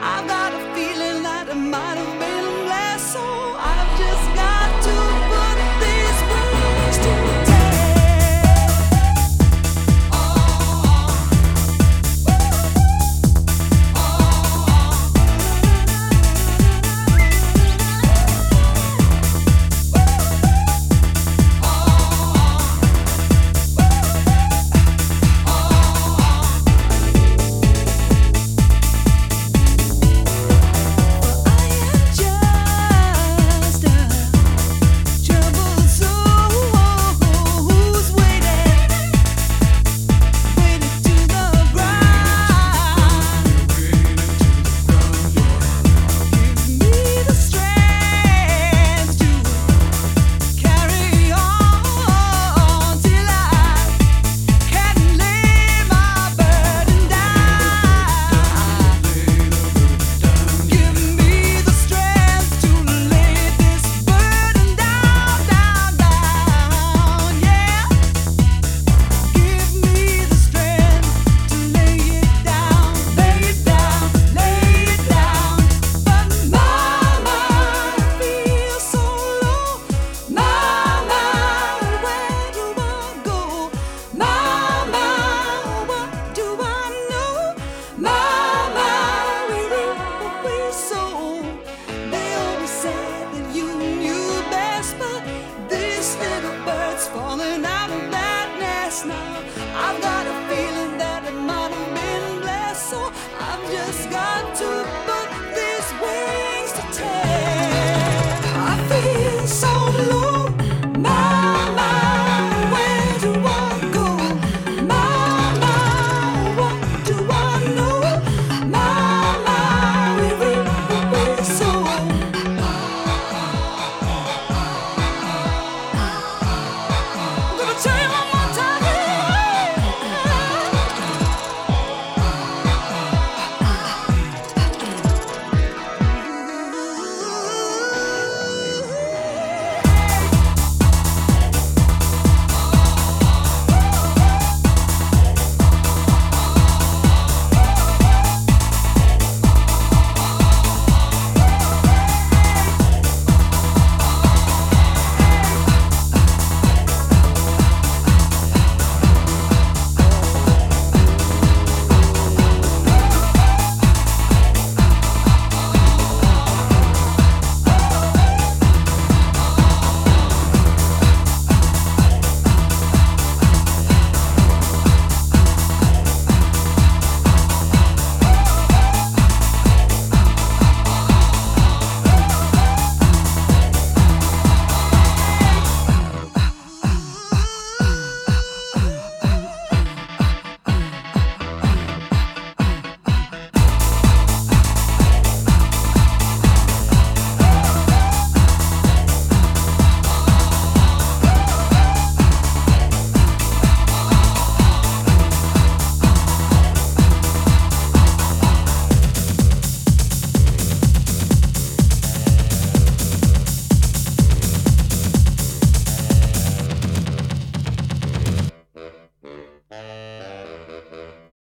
I've got now. I've got